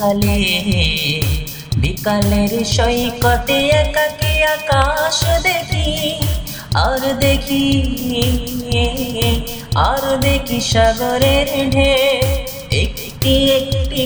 বিকালে। বিকালের সৈকতে একাকি আকাশ দেখি আর দেখি আর দেখি সাগরের ঢে একটি একটি